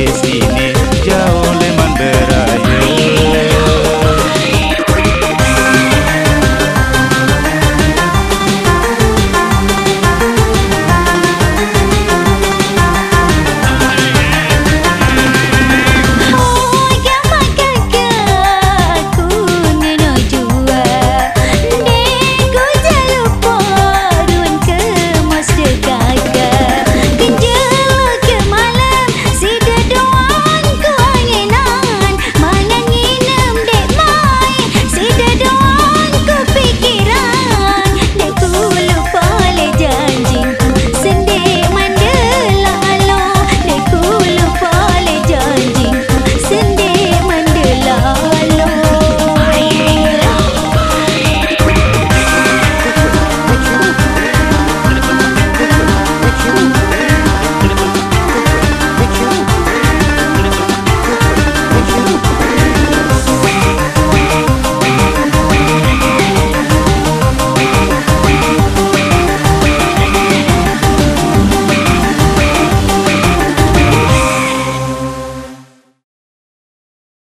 hastily. Joe.